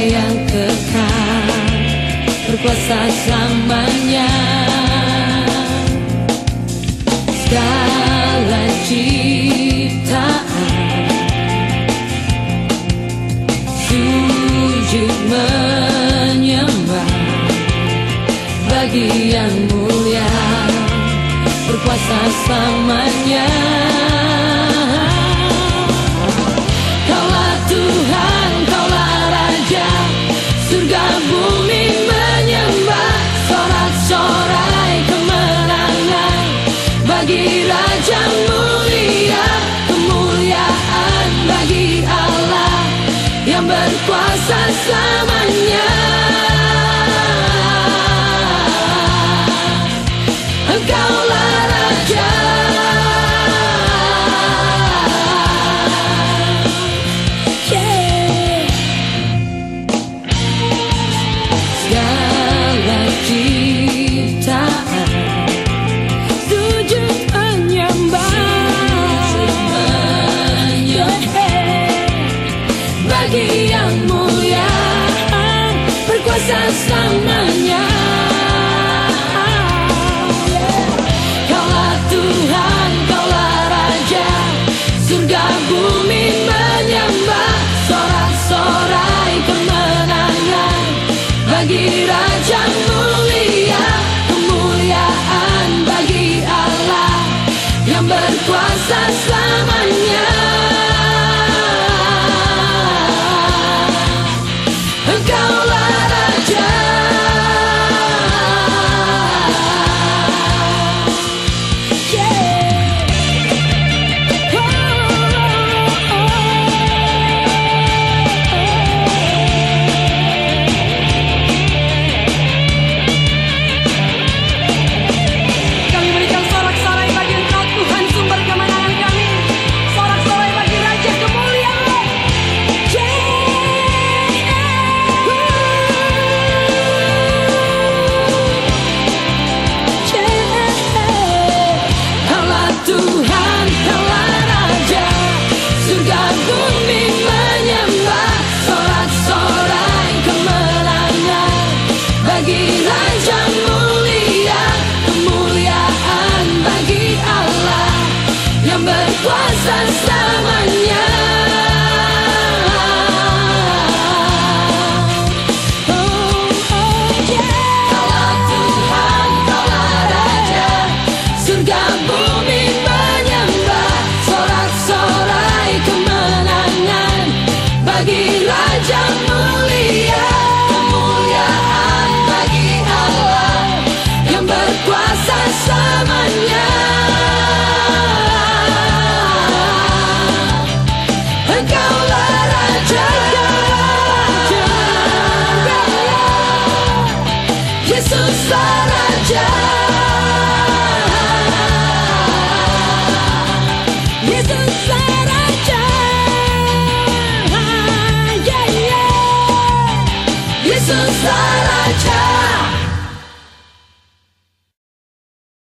yang kekal Berkuasa selamanya Segala ciptaan Sujud menyembah Bagi yang mulia Berkuasa selamanya berkuasa Yesus inside